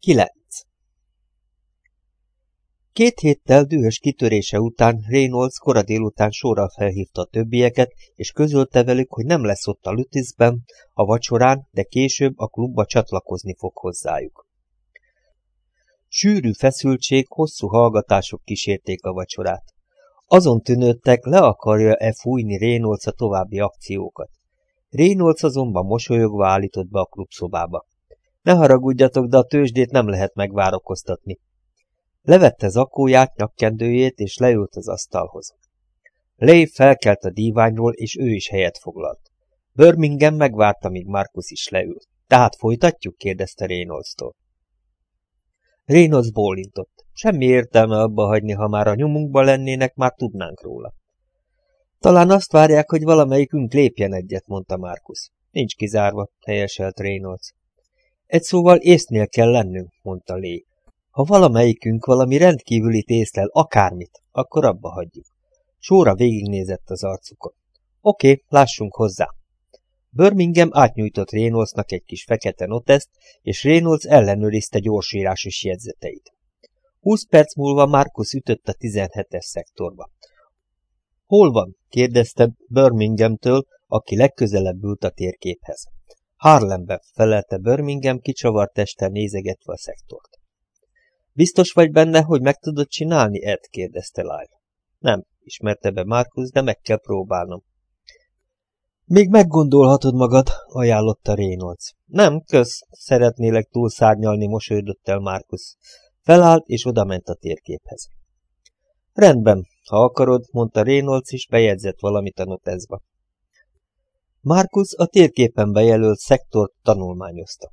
9. Két héttel dühös kitörése után Reynolds kora délután sorra felhívta a többieket, és közölte velük, hogy nem lesz ott a Lutisben a vacsorán, de később a klubba csatlakozni fog hozzájuk. Sűrű feszültség, hosszú hallgatások kísérték a vacsorát. Azon tűnődtek, le akarja-e fújni Reynolds a további akciókat. Reynolds azonban mosolyogva állított be a klubszobába. Ne haragudjatok, de a tőzsdét nem lehet megvárakoztatni. Levette zakóját, nyakkendőjét, és leült az asztalhoz. Lay felkelt a díványról, és ő is helyet foglalt. Birmingham megvárta, míg Markus is leült. Tehát folytatjuk? kérdezte Reynolds-tól. Reynolds bólintott. Semmi értelme abba hagyni, ha már a nyumunkba lennének, már tudnánk róla. Talán azt várják, hogy valamelyikünk lépjen egyet, mondta Markus. Nincs kizárva, helyeselt Reynolds. Egy szóval észnél kell lennünk, mondta Lé. Ha valamelyikünk valami rendkívüli észlel, akármit, akkor abba hagyjuk. Sóra végignézett az arcukon. Oké, okay, lássunk hozzá. Birmingham átnyújtott Reynoldsnak egy kis fekete noteszt, és Reynolds ellenőrizte gyorsírásos jegyzeteit. Húsz perc múlva Markus ütött a 17-es szektorba. Hol van? kérdezte Birminghamtől, aki legközelebb ült a térképhez. Harlembe, felelte Birmingham kicsavart testtel nézegetve a szektort. Biztos vagy benne, hogy meg tudod csinálni, Ed? kérdezte Lyle. Nem, ismerte be Markus, de meg kell próbálnom. Még meggondolhatod magad, ajánlotta Reynolds. Nem, kösz, szeretnélek túlszárnyalni, mosolydott el Markus. Felállt, és odament a térképhez. Rendben, ha akarod, mondta Reynolds, és bejegyzett valamit a notezba. Markus a térképen bejelölt szektort tanulmányozta.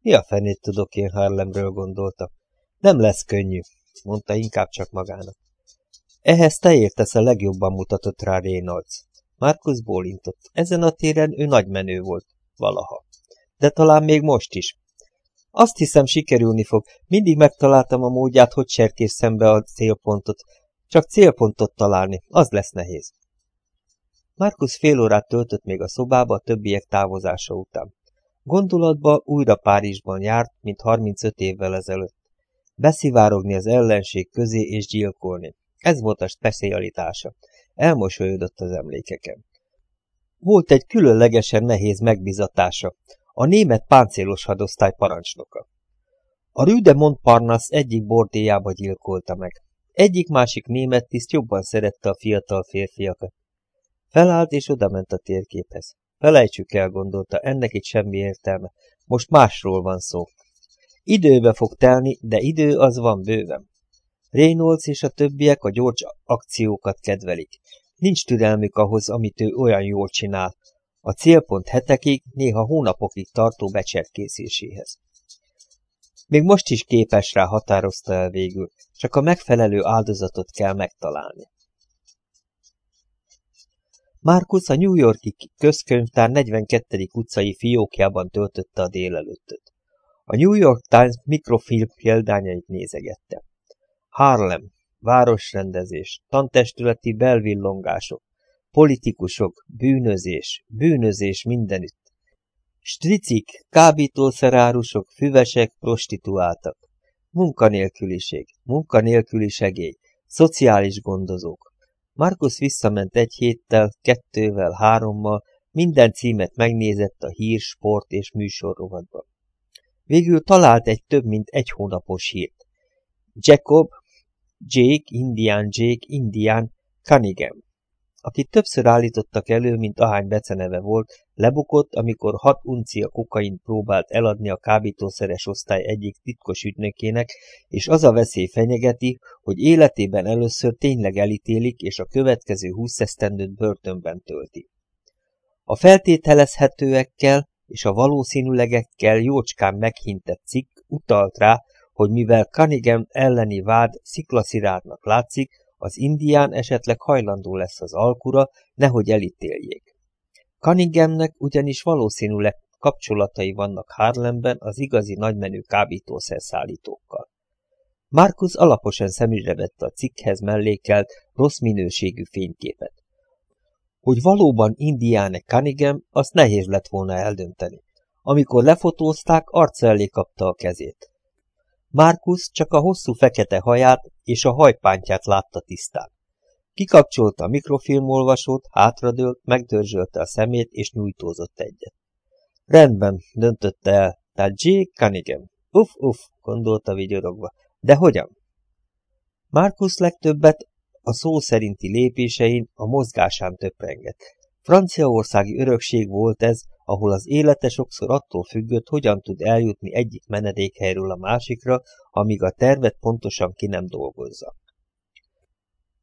Mi a fenét tudok én Harlemről, gondolta. Nem lesz könnyű, mondta inkább csak magának. Ehhez te értesz a legjobban mutatott rá Reynolds. Markus bólintott. Ezen a téren ő nagy menő volt, valaha. De talán még most is. Azt hiszem, sikerülni fog. Mindig megtaláltam a módját, hogy serkés szembe a célpontot. Csak célpontot találni, az lesz nehéz. Markus fél órát töltött még a szobába a többiek távozása után. Gondolatba újra Párizsban járt, mint 35 évvel ezelőtt. Beszivárogni az ellenség közé és gyilkolni. Ez volt a specialitása. Elmosolyodott az emlékeken. Volt egy különlegesen nehéz megbizatása, a német páncélos hadosztály parancsnoka. A Rue de Montparnasse egyik bordéjába gyilkolta meg. Egyik-másik német tiszt jobban szerette a fiatal férfiakat. Felállt és odament a térképhez. Felejtsük el, gondolta, ennek itt semmi értelme. Most másról van szó. Időbe fog telni, de idő az van bőven. Reynolds és a többiek a gyors akciókat kedvelik. Nincs türelmük ahhoz, amit ő olyan jól csinál. A célpont hetekig, néha hónapokig tartó becserkészéséhez. Még most is képes rá határozta el végül, csak a megfelelő áldozatot kell megtalálni. Markus a New Yorki közkönyvtár 42. utcai fiókjában töltötte a délelőttöt. A New York Times mikrofilm példányait nézegette. Harlem, városrendezés, tantestületi belvillongások, politikusok, bűnözés, bűnözés mindenütt. Stricik, kábítószerárusok, füvesek, prostituáltak. Munkanélküliség, munkanélküli segély, szociális gondozók. Markus visszament egy héttel, kettővel, hárommal, minden címet megnézett a hír, sport és műsorrovatban. Végül talált egy több mint egy hónapos hírt. Jacob, Jake, Indian Jake, Indian, Cunningham, akit többször állítottak elő, mint ahány beceneve volt, lebukott, amikor hat uncia kokain próbált eladni a kábítószeres osztály egyik titkos ügynökének, és az a veszély fenyegeti, hogy életében először tényleg elítélik, és a következő húsz esztendőt börtönben tölti. A feltételezhetőekkel és a valószínűlegekkel jócskán meghintett cikk utalt rá, hogy mivel Cunningham elleni vád sziklaszirádnak látszik, az indián esetleg hajlandó lesz az alkura, nehogy elítéljék. Cunninghamnek ugyanis valószínűleg kapcsolatai vannak Harlemben az igazi nagymenő kábítószerszállítókkal. Markus alaposan szemügyre vette a cikkhez mellékelt, rossz minőségű fényképet. Hogy valóban indiáne Cunningham, azt nehéz lett volna eldönteni. Amikor lefotózták, arca elé kapta a kezét. Markus csak a hosszú fekete haját és a hajpántját látta tisztán. Kikapcsolta a mikrofilmolvasót, hátradőlt, megdörzsölte a szemét és nyújtózott egyet. Rendben, döntötte el, tehát J. Cunningham. Uff, uff, gondolta vigyorogva. De hogyan? Markus legtöbbet a szó szerinti lépésein, a mozgásán töprengett. Franciaországi örökség volt ez, ahol az élete sokszor attól függött, hogyan tud eljutni egyik menedékhelyről a másikra, amíg a tervet pontosan ki nem dolgozza.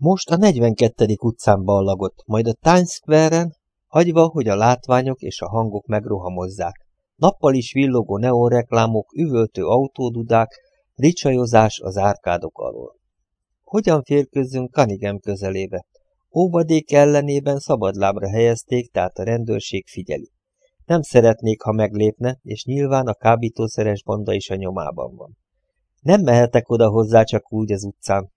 Most a 42. utcán ballagott, majd a Times Square-en, hagyva, hogy a látványok és a hangok megrohamozzák. Nappal is villogó neonreklámok, üvöltő autódudák, ricsajozás az árkádok alól. Hogyan férkőzzünk Kanigem közelébe? Óvadék ellenében szabadlábra helyezték, tehát a rendőrség figyeli. Nem szeretnék, ha meglépne, és nyilván a kábítószeres banda is a nyomában van. Nem mehetek oda hozzá csak úgy az utcán.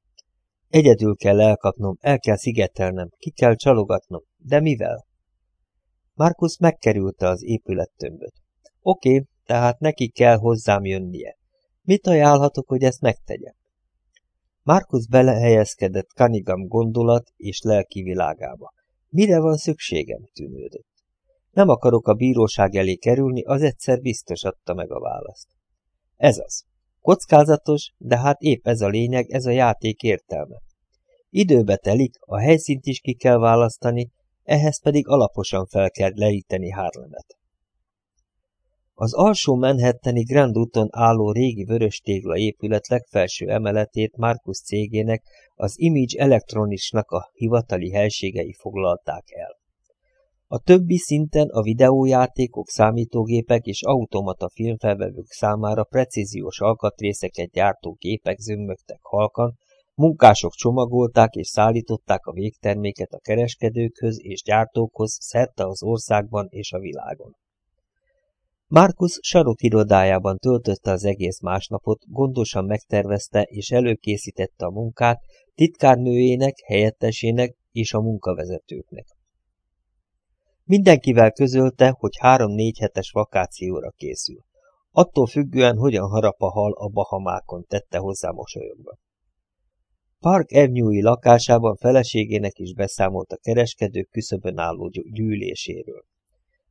Egyedül kell elkapnom, el kell szigetelnem, ki kell csalogatnom, de mivel? Markus megkerülte az épülettömböt. Oké, tehát neki kell hozzám jönnie. Mit ajánlhatok, hogy ezt megtegye? Markus belehelyezkedett Kanigam gondolat és lelki világába. Mire van szükségem, tűnődött. Nem akarok a bíróság elé kerülni, az egyszer biztos adta meg a választ. Ez az. Kockázatos, de hát épp ez a lényeg, ez a játék értelme. Időbe telik, a helyszínt is ki kell választani, ehhez pedig alaposan fel kell leíteni Harlemet. Az alsó Manhattani Grand úton álló régi vörös tégla épület legfelső emeletét Markus cégének, az Image Electronicsnak a hivatali helységei foglalták el. A többi szinten a videójátékok, számítógépek és automata filmfelvevők számára precíziós alkatrészeket gyártó gépek zömmögtek halkan, munkások csomagolták és szállították a végterméket a kereskedőkhöz és gyártókhoz szerte az országban és a világon. Markus sarok irodájában töltötte az egész másnapot, gondosan megtervezte és előkészítette a munkát titkárnőjének, helyettesének és a munkavezetőknek. Mindenkivel közölte, hogy három-négy hetes vakációra készül. Attól függően, hogyan harap a hal a Bahamákon, tette hozzá mosolyogva. Park Avenue-i lakásában feleségének is beszámolt a kereskedők küszöbön álló gyűléséről.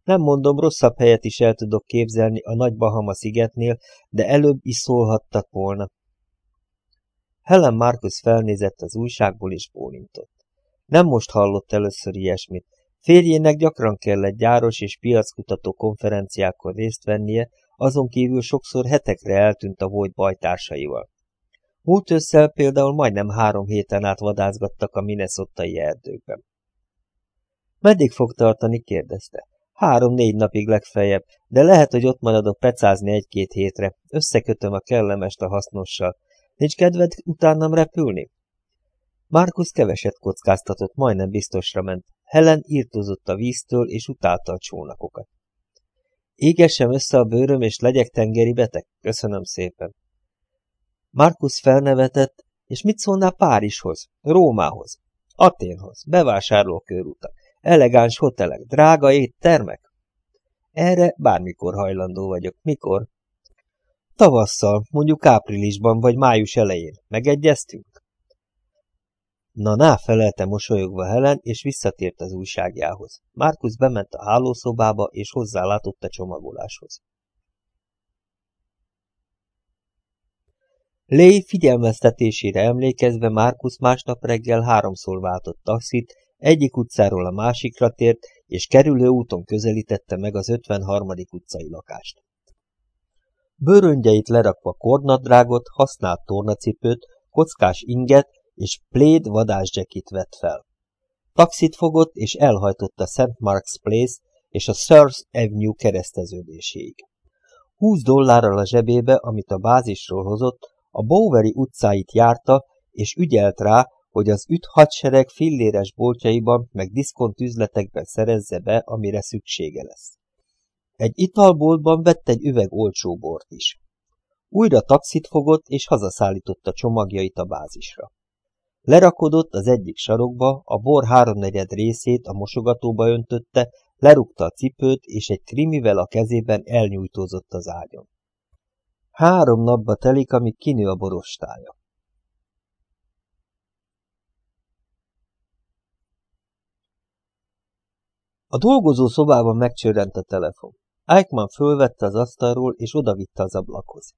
Nem mondom, rosszabb helyet is el tudok képzelni a Nagy Bahama szigetnél, de előbb is szólhattak volna. Helen Marcus felnézett az újságból és bólintott. Nem most hallott először ilyesmit, Férjének gyakran kellett gyáros és piackutató konferenciákon részt vennie, azon kívül sokszor hetekre eltűnt a volt bajtársaival. Múlt ősszel például majdnem három héten át vadászgattak a minnesottai erdőkben. Meddig fog tartani? kérdezte. Három-négy napig legfeljebb, de lehet, hogy ott maradok pecázni egy-két hétre. Összekötöm a kellemest a hasznossal. Nincs kedved utánam repülni? Markus keveset kockáztatott, majdnem biztosra ment. Helen írtozott a víztől, és utálta a csónakokat. Égessem össze a bőröm, és legyek tengeri beteg? Köszönöm szépen. Markus felnevetett, és mit szólnál Párizshoz, Rómához, Aténhoz, bevásárlókörútak, elegáns hotelek, drága éttermek? Erre bármikor hajlandó vagyok. Mikor? Tavasszal, mondjuk áprilisban vagy május elején. Megegyeztünk? Na-na, felelte mosolyogva Helen, és visszatért az újságjához. Márkusz bement a hálószobába, és hozzálátott a csomagoláshoz. Lé figyelmeztetésére emlékezve Márkusz másnap reggel háromszor váltott taxit, egyik utcáról a másikra tért, és kerülő úton közelítette meg az 53. utcai lakást. Bőröngyeit lerakva kornadrágot, használt tornacipőt, kockás inget és pléd vadászgyekit vett fel. Taxit fogott, és elhajtott a St. Mark's Place és a Third Avenue kereszteződéséig. Húsz dollárral a zsebébe, amit a bázisról hozott, a Bowery utcáit járta, és ügyelt rá, hogy az üt hadsereg filléres boltjaiban meg diszkont üzletekben szerezze be, amire szüksége lesz. Egy italboltban vett egy üveg olcsó bort is. Újra taxit fogott, és hazaszállította csomagjait a bázisra. Lerakodott az egyik sarokba, a bor háromnegyed részét a mosogatóba öntötte, lerúgta a cipőt, és egy krimivel a kezében elnyújtózott az ágyon. Három napba telik, amíg kinő a borostája. A dolgozó szobában megcsörrent a telefon. Eichmann fölvette az asztalról, és odavitte az ablakhoz.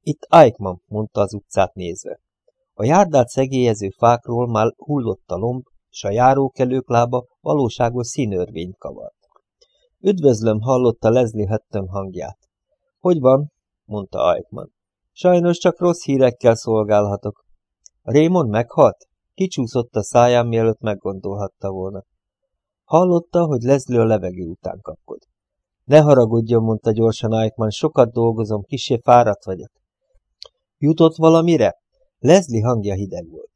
Itt Eichmann, mondta az utcát nézve. A járdát szegélyező fákról már hullott a lomb, és a járókelők lába valóságos színörvényt kavart. Üdvözlöm, hallotta Leslie Hutton hangját. Hogy van? mondta Eichmann. Sajnos csak rossz hírekkel szolgálhatok. Raymond meghalt? Kicsúszott a száján, mielőtt meggondolhatta volna. Hallotta, hogy Leslie a levegő után kapkod. Ne haragudjon, mondta gyorsan Eichmann, sokat dolgozom, kisé fáradt vagyok. Jutott valamire? Leslie hangja hideg volt.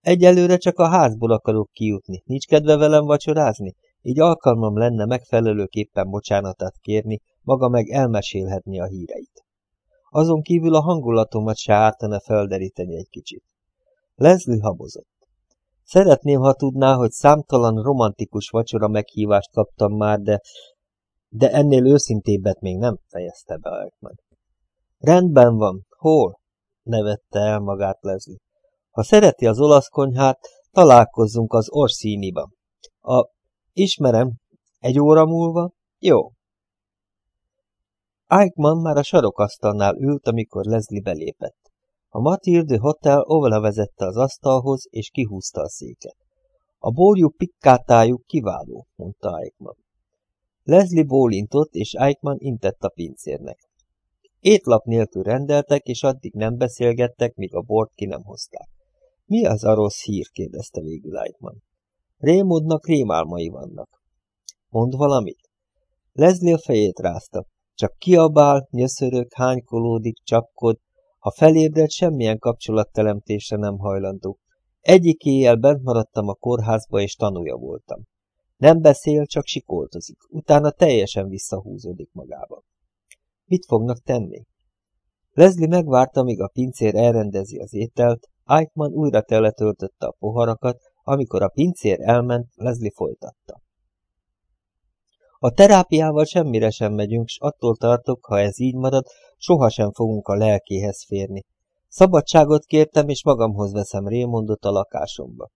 Egyelőre csak a házból akarok kijutni. Nincs kedve velem vacsorázni? Így alkalmam lenne megfelelőképpen bocsánatát kérni, maga meg elmesélhetni a híreit. Azon kívül a hangulatomat se ártana felderíteni egy kicsit. Leslie habozott. Szeretném, ha tudná, hogy számtalan romantikus vacsora meghívást kaptam már, de... De ennél őszintébbet még nem fejezte be Eichmann. Rendben van. Hol? Nevette el magát Leslie. Ha szereti az olasz konyhát, találkozzunk az Orsiniban. A... Ismerem. Egy óra múlva? Jó. Eichmann már a sarokasztalnál ült, amikor Leslie belépett. A Matilde Hotel óvala vezette az asztalhoz, és kihúzta a széket. A borjú pikkátájuk kiváló, mondta Eichmann. Leslie bólintott, és Eichmann intett a pincérnek. Étlap nélkül rendeltek, és addig nem beszélgettek, míg a bort ki nem hozták. Mi az a rossz hír? kérdezte végül Eichmann. Rémodnak rémálmai vannak. Mond valamit? Leslie a fejét rázta. Csak kiabál, nyöszörög, hánykolódik, csapkod, ha felébredt, semmilyen kapcsolatteremtésre nem hajlandó. Egyik éjjel bent maradtam a kórházba, és tanúja voltam. Nem beszél, csak sikoltozik, utána teljesen visszahúzódik magába. Mit fognak tenni? Leslie megvárta, míg a pincér elrendezi az ételt, Eichmann újra teletöltötte a poharakat, amikor a pincér elment, Leslie folytatta. A terápiával semmire sem megyünk, s attól tartok, ha ez így marad, sohasem fogunk a lelkéhez férni. Szabadságot kértem, és magamhoz veszem Raymondot a lakásomba.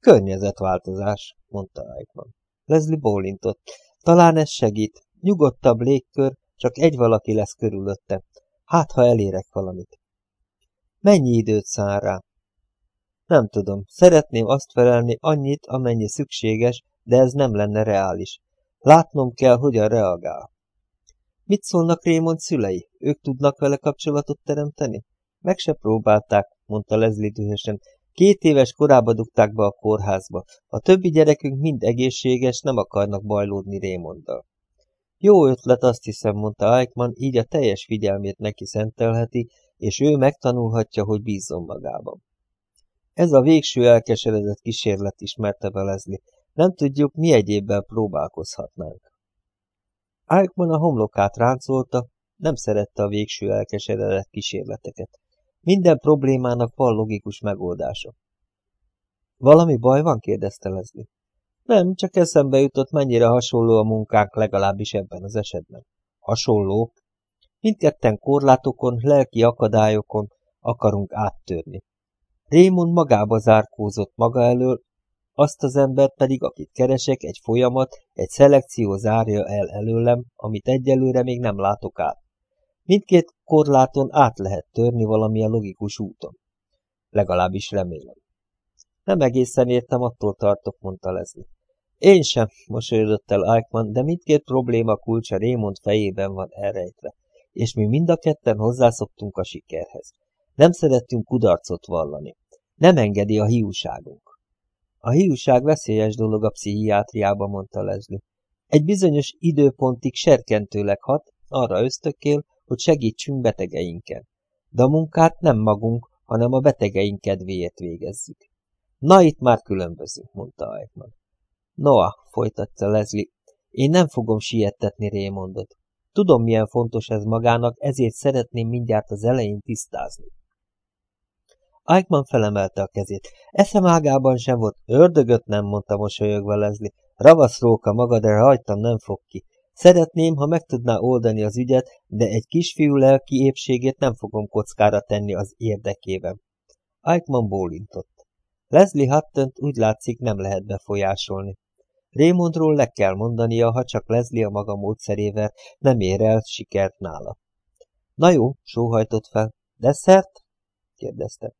Környezetváltozás, mondta Eichmann. Leslie bólintott. Talán ez segít. Nyugodtabb légkör, csak egy valaki lesz körülötte. Hát, ha elérek valamit. Mennyi időt szán rá? Nem tudom. Szeretném azt felelni annyit, amennyi szükséges, de ez nem lenne reális. Látnom kell, hogyan reagál. Mit szólnak Raymond szülei? Ők tudnak vele kapcsolatot teremteni? Meg se próbálták, mondta Leslie dühösen. Két éves korába dugták be a kórházba. A többi gyerekünk mind egészséges, nem akarnak bajlódni Raymonddal. Jó ötlet, azt hiszem, mondta Eichmann, így a teljes figyelmét neki szentelheti, és ő megtanulhatja, hogy bízzon magában. Ez a végső elkeseredett kísérlet ismerte be Leslie. Nem tudjuk, mi egyébben próbálkozhatnánk. Eichmann a homlokát ráncolta, nem szerette a végső elkeseredett kísérleteket. Minden problémának van logikus megoldása. Valami baj van? kérdezte Leslie. Nem, csak eszembe jutott, mennyire hasonló a munkánk legalábbis ebben az esetben. Hasonló? Mindketten korlátokon, lelki akadályokon akarunk áttörni. Raymond magába zárkózott maga elől, azt az embert pedig, akit keresek, egy folyamat, egy szelekció zárja el előlem, amit egyelőre még nem látok át. Mindkét korláton át lehet törni valamilyen logikus úton. Legalábbis remélem. Nem egészen értem, attól tartok, mondta Leslie. Én sem, mosolyodott el Eichmann, de mindkét probléma kulcsa Raymond fejében van elrejtve, és mi mind a ketten hozzászoktunk a sikerhez. Nem szerettünk kudarcot vallani. Nem engedi a hiúságunk. A hiúság veszélyes dolog a pszichiátriában, mondta Leslie. Egy bizonyos időpontig serkentőleg hat, arra ösztökél, hogy segítsünk betegeinken. De a munkát nem magunk, hanem a betegeink kedvéért végezzük. Na, itt már különbözünk, mondta Eichmann. Noah, folytatta Leslie, én nem fogom siettetni Raymondot. Tudom, milyen fontos ez magának, ezért szeretném mindjárt az elején tisztázni. Eichmann felemelte a kezét. Eszem ágában sem volt, ördögöt nem, mondta mosolyogva Leslie. Ravasz róka maga, de rajtam nem fog ki. Szeretném, ha meg tudná oldani az ügyet, de egy kisfiú lelki épségét nem fogom kockára tenni az érdekében. Eichmann bólintott. Leslie hutton úgy látszik nem lehet befolyásolni. Raymondról le kell mondania, ha csak Leslie a maga módszerével nem ér el sikert nála. Na jó, sóhajtott fel. Desszert? kérdezte.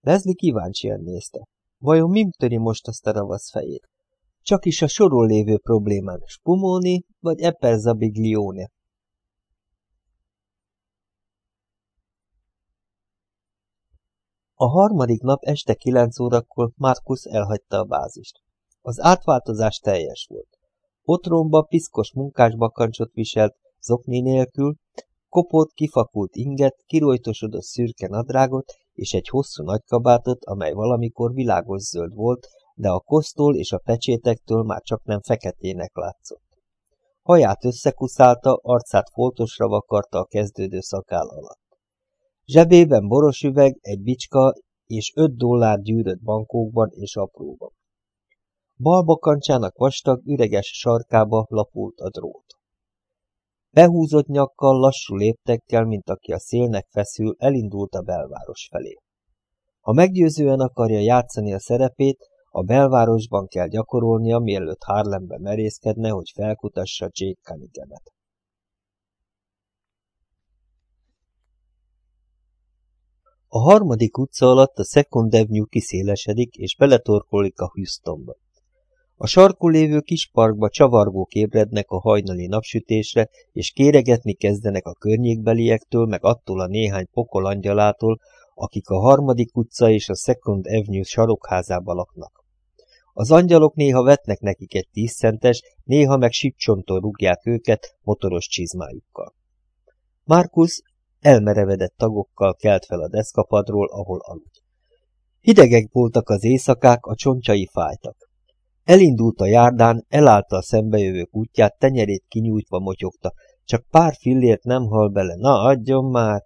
Leslie kíváncsian nézte. Vajon mi töri most azt a ravasz fejét? Csak is a soron lévő problémán spumóni vagy eperzabiglione. A harmadik nap este kilenc órakor Markus elhagyta a bázist. Az átváltozás teljes volt. Otromba piszkos munkásbakancsot viselt, zokni nélkül, kopott, kifakult inget, kirojtosodott szürke nadrágot és egy hosszú nagykabátot, amely valamikor világos zöld volt, de a kosztól és a pecsétektől már csak nem feketének látszott. Haját összekuszálta, arcát foltosra vakarta a kezdődő szakál alatt. Zsebében boros üveg, egy bicska és öt dollár gyűrött bankókban és apróban. Balbakancsának vastag, üreges sarkába lapult a drót. Behúzott nyakkal, lassú léptekkel, mint aki a szélnek feszül, elindult a belváros felé. Ha meggyőzően akarja játszani a szerepét, a belvárosban kell gyakorolnia, mielőtt Harlembe merészkedne, hogy felkutassa Jake Cunningham-et. A harmadik utca alatt a Second Avenue kiszélesedik, és beletorkolik a Houstonba. A sarkul lévő kis parkba csavargók ébrednek a hajnali napsütésre, és kéregetni kezdenek a környékbeliektől, meg attól a néhány pokol angyalától, akik a harmadik utca és a Second Avenue sarokházába laknak. Az angyalok néha vetnek nekik egy tízcentes, néha meg sipcsontól rúgják őket motoros csizmájukkal. Markus elmerevedett tagokkal kelt fel a deszkapadról, ahol aludt. Hidegek voltak az éjszakák, a csontjai fájtak. Elindult a járdán, elállta a szembejövők útját, tenyerét kinyújtva motyogta. Csak pár fillért nem hal bele, na adjon már!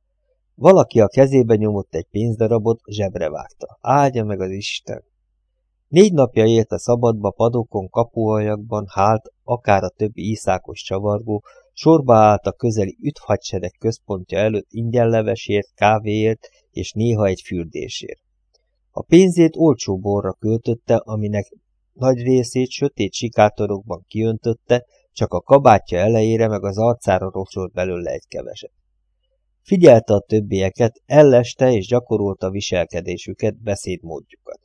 Valaki a kezébe nyomott egy pénzdarabot, zsebre vágta. Áldja meg az Isten! Négy napja élt a szabadba, padokon, kapuajakban, hált, akár a többi iszákos csavargó, sorba állt a közeli üthadsereg központja előtt ingyenlevesért, kávéért és néha egy fürdésért. A pénzét olcsó borra költötte, aminek nagy részét sötét sikátorokban kiöntötte, csak a kabátja elejére meg az arcára rocsolt belőle egy keveset. Figyelte a többieket, elleste és gyakorolta viselkedésüket, beszédmódjukat.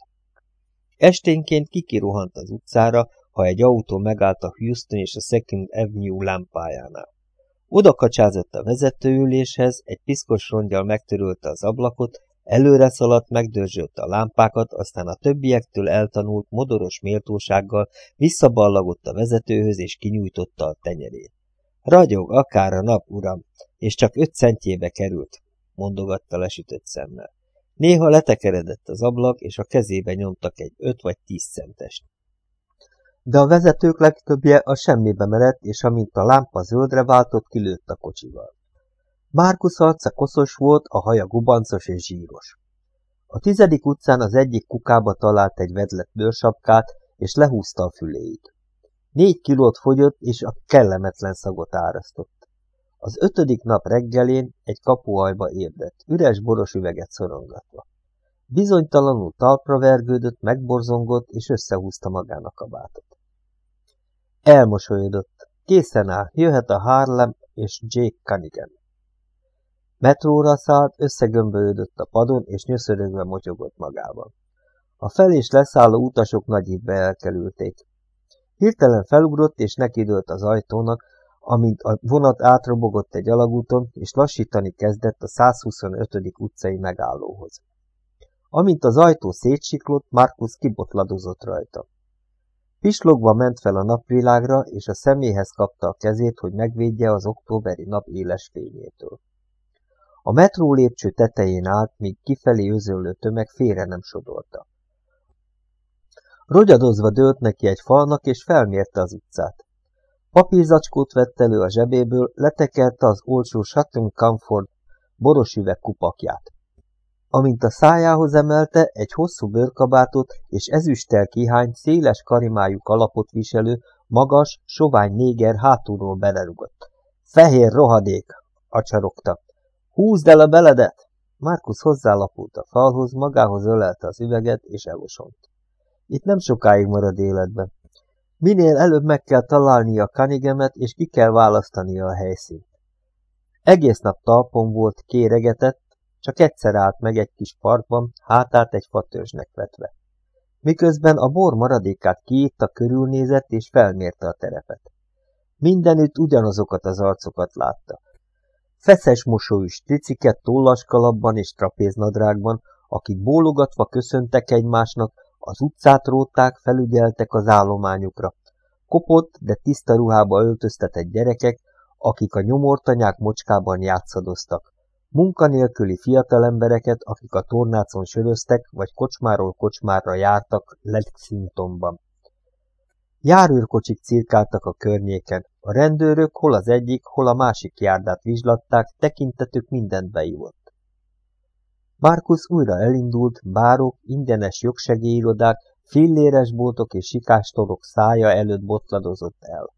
Esténként kikirohant az utcára, ha egy autó megállt a Houston és a Second Avenue lámpájánál. Oda kacsázott a vezetőüléshez, egy piszkos rongyal megtörölte az ablakot, Előre szaladt, megdörzsölte a lámpákat, aztán a többiektől eltanult, modoros méltósággal visszaballagott a vezetőhöz, és kinyújtotta a tenyerét. Ragyog, akár a nap, uram, és csak öt centjébe került, mondogatta lesütött szemmel. Néha letekeredett az ablak, és a kezébe nyomtak egy öt vagy tíz centest. De a vezetők legtöbbje a semmibe merett, és amint a lámpa zöldre váltott, kilőtt a kocsival. Márkusz arca koszos volt, a haja gubancos és zsíros. A tizedik utcán az egyik kukába talált egy vedlet bőrsapkát, és lehúzta a füléit. Négy kilót fogyott, és a kellemetlen szagot árasztott. Az ötödik nap reggelén egy kapuajba ébredt, üres boros üveget szorongatva. Bizonytalanul talpra vergődött, megborzongott, és összehúzta magának a bátot. Elmosolyodott. Készen áll, jöhet a Harlem és Jake Cunningham. Metróra szállt, összegömbölődött a padon, és nyöszörögve motyogott magában. A fel- és leszálló utasok nagy ívbe elkelülték. Hirtelen felugrott, és nekidőlt az ajtónak, amint a vonat átrobogott egy alagúton, és lassítani kezdett a 125. utcai megállóhoz. Amint az ajtó szétsiklott, Markus kibotladozott rajta. Pislogva ment fel a napvilágra, és a szeméhez kapta a kezét, hogy megvédje az októberi nap éles fényétől. A metró lépcső tetején állt, míg kifelé özöllő tömeg félre nem sodorta. Rogyadozva dőlt neki egy falnak, és felmérte az utcát. Papírzacskót vett elő a zsebéből, letekelte az olcsó Sutton Comfort boros üveg kupakját. Amint a szájához emelte, egy hosszú bőrkabátot és ezüsttel kihány, széles karimájú kalapot viselő, Magas, sovány néger hátulról belerugott. Fehér rohadék! acsarogta. Húzd el a beledet! Markus hozzálapult a falhoz, magához ölelte az üveget, és elosont. Itt nem sokáig marad életben. Minél előbb meg kell találnia Kanigemet, és ki kell választania a helyszínt. Egész nap talpon volt, kéregetett, csak egyszer állt meg egy kis parkban, hátát egy fatörzsnek vetve. Miközben a bor maradékát kiitta, körülnézett és felmérte a terepet. Mindenütt ugyanazokat az arcokat látta. Feszes mosolyú striciket tollaskalapban és trapéznadrágban, akik bólogatva köszöntek egymásnak, az utcát rótták, felügyeltek az állományukra. Kopott, de tiszta ruhába öltöztetett gyerekek, akik a nyomortanyák mocskában játszadoztak. Munkanélküli fiatalembereket, akik a tornácon söröztek, vagy kocsmáról kocsmára jártak Lexingtonban. Járőrkocsik cirkáltak a környéken, a rendőrök hol az egyik, hol a másik járdát vizslatták, tekintetük mindent beívott. Markus újra elindult, bárok, ingyenes jogsegélyirodák, filléres boltok és sikástorok szája előtt botladozott el.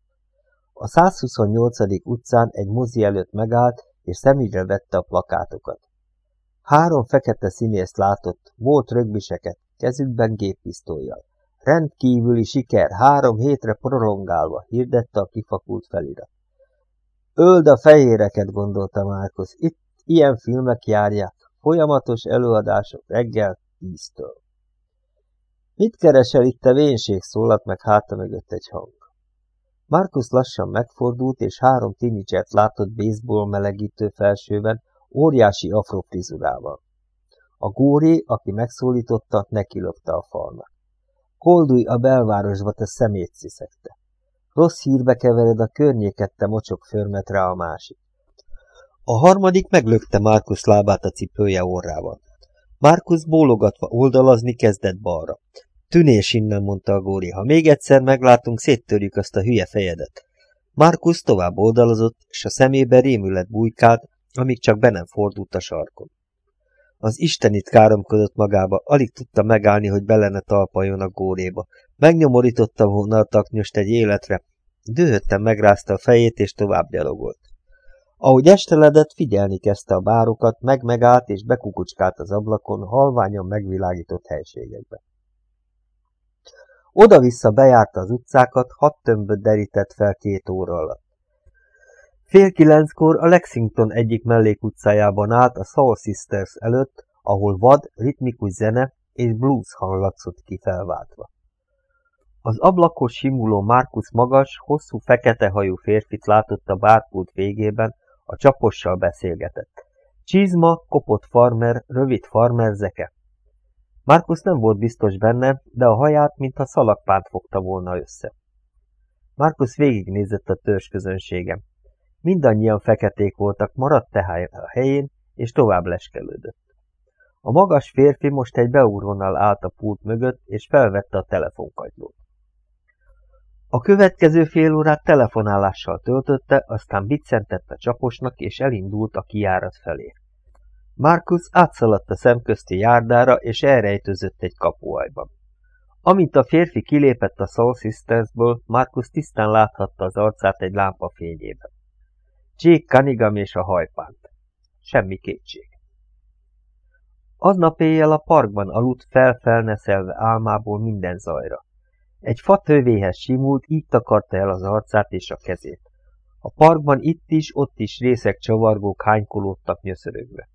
A 128. utcán egy mozi előtt megállt, és szemügyre vette a plakátokat. Három fekete színészt látott, volt rögbiseket, kezükben géppisztolyjal. Rendkívüli siker, három hétre prolongálva, hirdette a kifakult felirat. Öld a fehéreket, gondolta Márkusz, itt ilyen filmek járják, folyamatos előadások reggel tíztől. Mit keresel itt a vénség, szólalt meg háta mögött egy hang. Markus lassan megfordult, és három tinicset látott baseball melegítő felsőben, óriási afrofrizurával. A góri, aki megszólította, nekilökte a falnak. Koldulj a belvárosba, te szemét sziszegte. Rossz hírbe kevered a környéket, te mocsok förmet a másik. A harmadik meglökte Markus lábát a cipője orrával. Markus bólogatva oldalazni kezdett balra. Tűnés innen, mondta a góri, ha még egyszer meglátunk, széttörjük azt a hülye fejedet. Markus tovább oldalazott, és a szemébe rémület bujkált, amíg csak be nem fordult a sarkon. Az istenit káromkodott magába, alig tudta megállni, hogy bele ne talpaljon a góréba. Megnyomorította volna a taknyost egy életre. Dühötten megrázta a fejét, és tovább gyalogolt. Ahogy esteledett, figyelni kezdte a bárokat, meg-megállt és bekukucskált az ablakon, halványan megvilágított helységekbe. Oda-vissza bejárta az utcákat, hat tömböt derített fel két óra alatt. Fél kilenckor a Lexington egyik mellékutcájában állt a Soul Sisters előtt, ahol vad, ritmikus zene és blues hallatszott ki felváltva. Az ablakos simuló Markus magas, hosszú fekete hajú férfit látott a bárpult végében, a csapossal beszélgetett. Csizma, kopott farmer, rövid farmerzeke. Markus nem volt biztos benne, de a haját, mintha szalagpánt fogta volna össze. Markus végignézett a törzs közönsége. Mindannyian feketék voltak, maradt tehát a helyén, és tovább leskelődött. A magas férfi most egy beúrónal állt a pult mögött, és felvette a telefonkagylót. A következő fél órát telefonálással töltötte, aztán biccentett a csaposnak, és elindult a kijárat felé. Markus átszaladt a szemközti járdára, és elrejtőzött egy kapuajban. Amint a férfi kilépett a Soul Sistersből, Markus tisztán láthatta az arcát egy lámpa fényében. Jake Cunningham és a hajpánt. Semmi kétség. Aznap éjjel a parkban aludt fel-felneszelve álmából minden zajra. Egy fatővéhez simult, így takarta el az arcát és a kezét. A parkban itt is, ott is részek csavargók hánykolódtak nyöszörögve.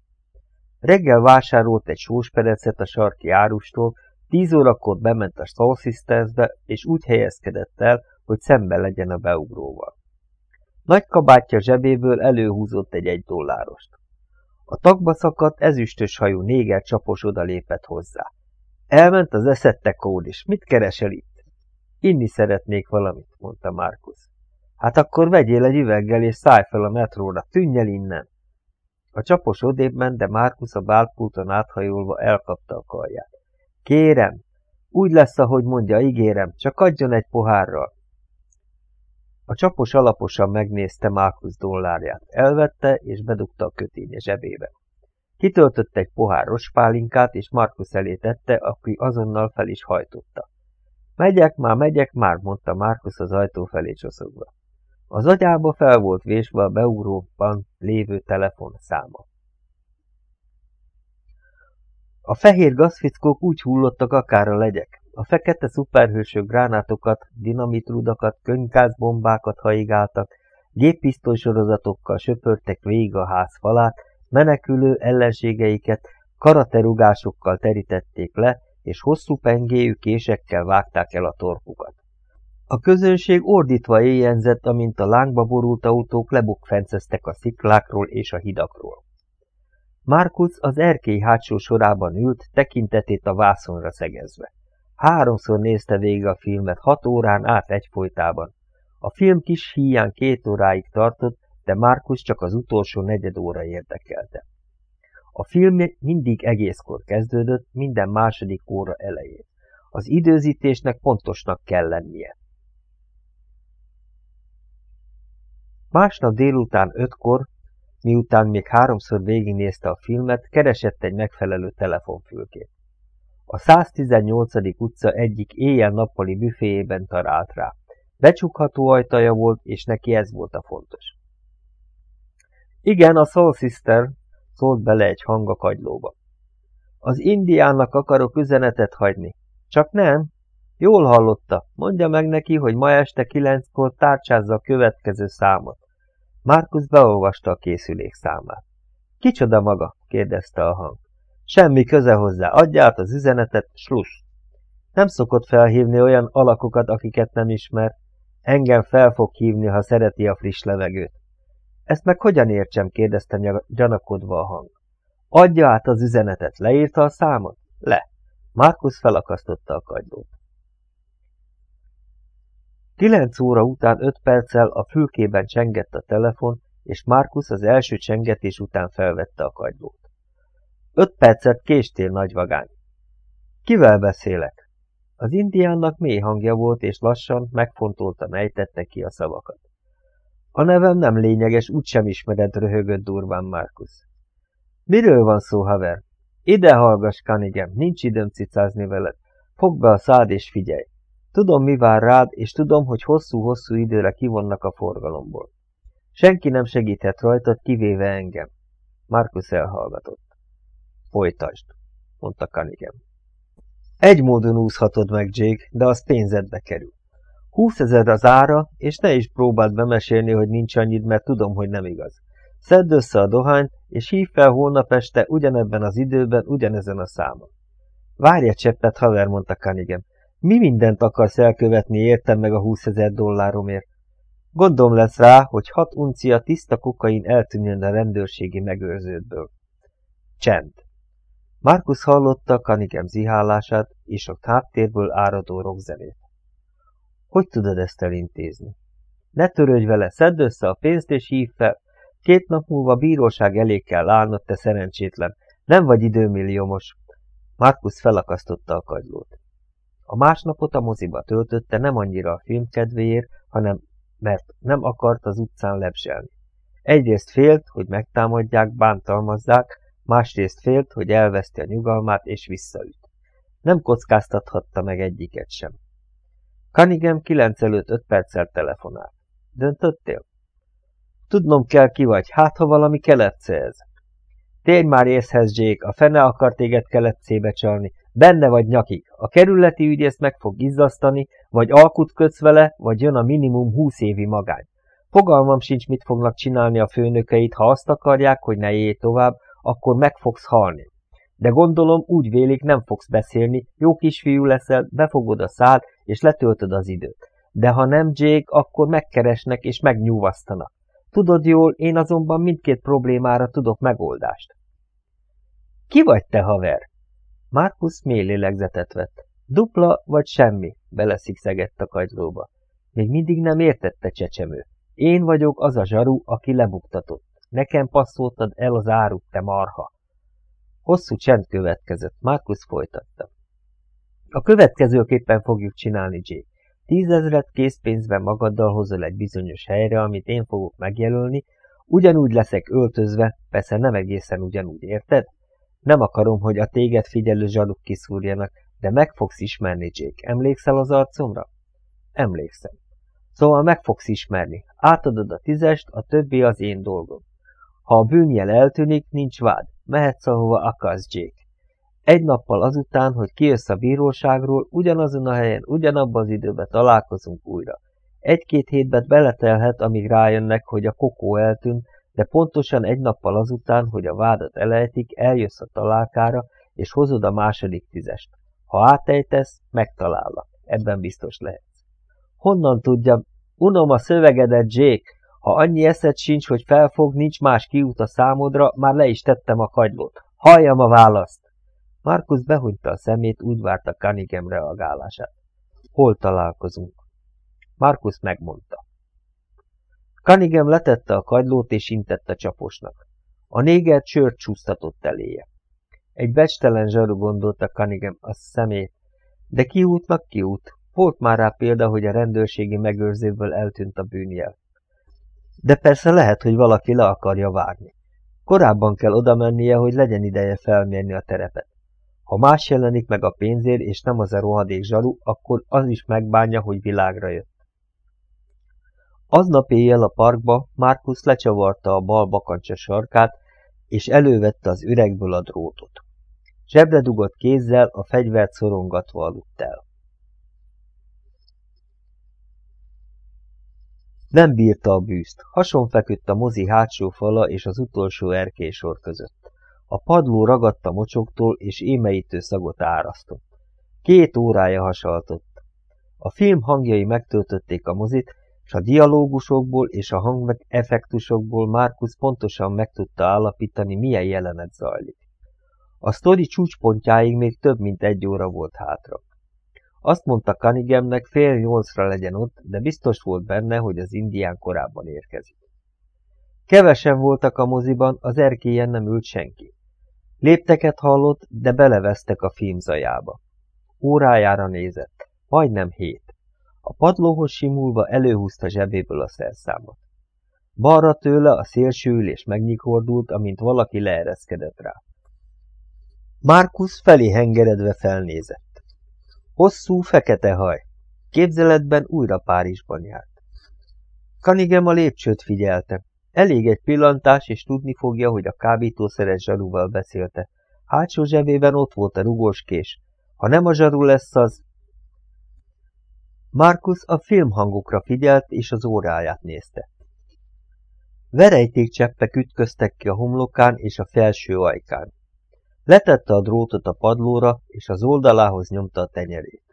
Reggel vásárolt egy sósperecet a sarki árustól, tíz órakor bement a Soul Sistersbe, és úgy helyezkedett el, hogy szembe legyen a beugróval. Nagy kabátja zsebéből előhúzott egy egy dollárost. A tagba szakadt, ezüstös hajú néger csapos odalépett hozzá. Elment az eszette kód is. Mit keresel itt? Inni szeretnék valamit, mondta Markus. Hát akkor vegyél egy üveggel és szállj fel a metróra, tűnj el innen. A csapos ment, de Márkusz a bálpulton áthajolva elkapta a karját. Kérem, úgy lesz, ahogy mondja, ígérem, csak adjon egy pohárral. A csapos alaposan megnézte Márkusz dollárját, elvette és bedugta a köténye zsebébe. Kitöltött egy pohár rospálinkát, és Markus elé tette, aki azonnal fel is hajtotta. Megyek már, megyek már, mondta Márkusz az ajtó felé csoszogva. Az agyába fel volt vésve a beugróban lévő telefon száma. A fehér gazfickók úgy hullottak akár a legyek. A fekete szuperhősök gránátokat, dinamitrudakat, könyvgázbombákat haigáltak, géppisztolysorozatokkal söpörtek végig a ház falát, menekülő ellenségeiket karaterugásokkal terítették le, és hosszú pengéjű késekkel vágták el a torkukat. A közönség ordítva éjjenzett, amint a lángba borult autók lebukfenceztek a sziklákról és a hidakról. Markus az erkély hátsó sorában ült, tekintetét a vászonra szegezve. Háromszor nézte végig a filmet, hat órán át egyfolytában. A film kis híján két óráig tartott, de Markus csak az utolsó negyed óra érdekelte. A film mindig egészkor kezdődött, minden második óra elején. Az időzítésnek pontosnak kell lennie. Másnap délután ötkor, miután még háromszor végignézte a filmet, keresett egy megfelelő telefonfülkét. A 118. utca egyik éjjel-nappali büféjében talált rá. Becsukható ajtaja volt, és neki ez volt a fontos. Igen, a Soul Sister, szólt bele egy hang a kagylóba. Az indiának akarok üzenetet hagyni. Csak nem? Jól hallotta. Mondja meg neki, hogy ma este kilenckor tárcsázza a következő számot. Markus beolvasta a készülék számát. Kicsoda maga? kérdezte a hang. Semmi köze hozzá, adja át az üzenetet, sluss. Nem szokott felhívni olyan alakokat, akiket nem ismer. Engem fel fog hívni, ha szereti a friss levegőt. Ezt meg hogyan értsem? kérdezte gyanakodva a hang. Adja át az üzenetet, leírta a számot? Le. Markus felakasztotta a kagylót. Kilenc óra után öt perccel a fülkében csengett a telefon, és Markus az első csengetés után felvette a kagylót. Öt percet késtél, nagyvagány. Kivel beszélek? Az indiánnak mély hangja volt, és lassan, megfontoltan ejtette ki a szavakat. A nevem nem lényeges, úgysem ismered, röhögött durván Markus. Miről van szó, haver? Ide hallgass, Kanigem, nincs időm cicázni veled. Fogd be a szád és figyelj. Tudom, mi vár rád, és tudom, hogy hosszú-hosszú időre kivonnak a forgalomból. Senki nem segíthet rajtad, kivéve engem. Markus elhallgatott. Folytasd, mondta Kanigem. Egy módon úszhatod meg, Jake, de az pénzedbe kerül. Húszezer az ára, és ne is próbáld bemesélni, hogy nincs annyit, mert tudom, hogy nem igaz. Szedd össze a dohányt, és hív fel holnap este ugyanebben az időben, ugyanezen a számon. Várj egy cseppet, haver, mondta Kanigem. Mi mindent akarsz elkövetni, értem meg a húszezer dolláromért? Gondom lesz rá, hogy hat uncia tiszta kokain eltűnjön a rendőrségi megőrződből. Csend. Markus hallotta Kanigem zihálását és a háttérből áradó rockzenét. Hogy tudod ezt elintézni? Ne törődj vele, szedd össze a pénzt és hív fel. Két nap múlva bíróság elé kell állnod, te szerencsétlen. Nem vagy időmilliómos. Markus felakasztotta a kagylót. A másnapot a moziba töltötte nem annyira a film kedvéért, hanem mert nem akart az utcán lebzselni. Egyrészt félt, hogy megtámadják, bántalmazzák, másrészt félt, hogy elveszti a nyugalmát és visszaüt. Nem kockáztathatta meg egyiket sem. Cunningham kilenc előtt öt perccel telefonált. Döntöttél? Tudnom kell, ki vagy, hát ha valami keletce ez. Térj már észhez, Jake, a fene akar téged keletcébe csalni. Benne vagy nyakig. A kerületi ügyész meg fog izzasztani, vagy alkut kötsz vele, vagy jön a minimum húsz évi magány. Fogalmam sincs, mit fognak csinálni a főnökeit, ha azt akarják, hogy ne élj tovább, akkor meg fogsz halni. De gondolom úgy vélik, nem fogsz beszélni, jó kisfiú leszel, befogod a szád, és letöltöd az időt. De ha nem Jake, akkor megkeresnek és megnyúvasztanak. Tudod jól, én azonban mindkét problémára tudok megoldást. Ki vagy te, haver? Markus mély lélegzetet vett. Dupla vagy semmi, beleszikszegett a kagylóba. Még mindig nem értette csecsemő. Én vagyok az a zsaru, aki lebuktatott. Nekem passzoltad el az árut, te marha. Hosszú csend következett, Markus folytatta. A következőképpen fogjuk csinálni, Jake. Tízezret készpénzben magaddal hozol egy bizonyos helyre, amit én fogok megjelölni, ugyanúgy leszek öltözve, persze nem egészen ugyanúgy, érted? Nem akarom, hogy a téged figyelő zsaluk kiszúrjanak, De meg fogsz ismerni, Jake. Emlékszel az arcomra? Emlékszem. Szóval meg fogsz ismerni. Átadod a tízest, a többi az én dolgom. Ha a bűnjel eltűnik, nincs vád. Mehetsz, ahova akarsz, Jake. Egy nappal azután, hogy kijössz a bíróságról, ugyanazon a helyen, ugyanabban az időben találkozunk újra. Egy-két hétben beletelhet, amíg rájönnek, hogy a kokó eltűnt, de pontosan egy nappal azután, hogy a vádat elejtik, eljössz a találkára, és hozod a második tízest. Ha átejtesz, megtalállak. Ebben biztos lehetsz. Honnan tudja? Unom a szövegedet, Jake. Ha annyi eszed sincs, hogy felfog, nincs más kiút a számodra, már le is tettem a kagylót. Halljam a választ! Markus behunyta a szemét, úgy várta Cunningham reagálását. Hol találkozunk? Markus megmondta. Cunningham letette a kagylót és intett a csaposnak. A néger csört csúsztatott eléje. Egy becstelen zsaru gondolta Cunningham a szemét, de kiútnak kiút. Volt már rá példa, hogy a rendőrségi megőrzőből eltűnt a bűnjel. De persze lehet, hogy valaki le akarja várni. Korábban kell oda mennie, hogy legyen ideje felmérni a terepet. Ha más jelenik meg a pénzért, és nem az a rohadék zsaru, akkor az is megbánja, hogy világra jött. Aznap éjjel a parkba Markus lecsavarta a bal bakancsa sarkát, és elővette az üregből a drótot. Zsebre dugott kézzel, a fegyvert szorongatva aludt el. Nem bírta a bűzt, hason feküdt a mozi hátsó fala és az utolsó erkélysor között. A padló ragadta mocsoktól, és émeítő szagot árasztott. Két órája hasaltott. A film hangjai megtöltötték a mozit, és a dialógusokból és a hangeffektusokból Markus pontosan meg tudta állapítani, milyen jelenet zajlik. A sztori csúcspontjáig még több mint egy óra volt hátra. Azt mondta Kanigemnek, fél nyolcra legyen ott, de biztos volt benne, hogy az indián korábban érkezik. Kevesen voltak a moziban, az erkélyen nem ült senki. Lépteket hallott, de belevesztek a filmzajába. Órájára nézett. Majdnem hét. A padlóhoz simulva előhúzta zsebéből a szerszámot. Balra tőle a szélső ülés megnyikordult, amint valaki leereszkedett rá. Markus felé hengeredve felnézett. Hosszú, fekete haj. Képzeletben újra Párizsban járt. Kanigem a lépcsőt figyelte. Elég egy pillantás, és tudni fogja, hogy a kábítószeres zsarúval beszélte. Hátsó zsebében ott volt a rugós kés. Ha nem a zsarú lesz az... Markus a filmhangokra figyelt, és az óráját nézte. Verejtékcseppek ütköztek ki a homlokán és a felső ajkán. Letette a drótot a padlóra, és az oldalához nyomta a tenyerét.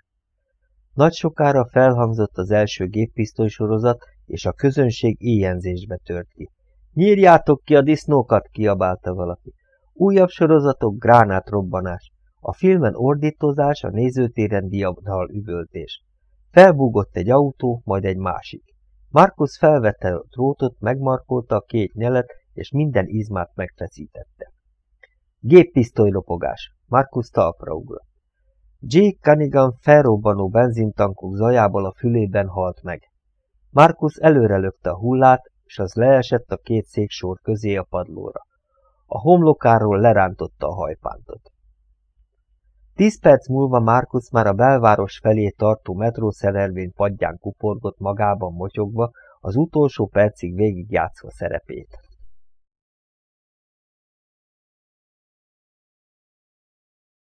Nagy sokára felhangzott az első géppisztolysorozat, és a közönség éjjenzésbe tört ki. Nyírjátok ki a disznókat, kiabálta valaki. Újabb sorozatok, gránátrobbanás. A filmen ordítozás, a nézőtéren diadal üvöltés. Felbúgott egy autó, majd egy másik. Markus felvette a drótot, megmarkolta a két nyelet, és minden izmát megfeszítette. Géppisztolylopogás. Markus talpra ugrott. Jake Cunningham felrobbanó benzintankok zajából a fülében halt meg. Markus előre lökte a hullát, és az leesett a két széksor közé a padlóra. A homlokáról lerántotta a hajpántot. Tíz perc múlva Markus már a belváros felé tartó metrószerelvény padján kuporgott magában motyogva, az utolsó percig végigjátszva szerepét.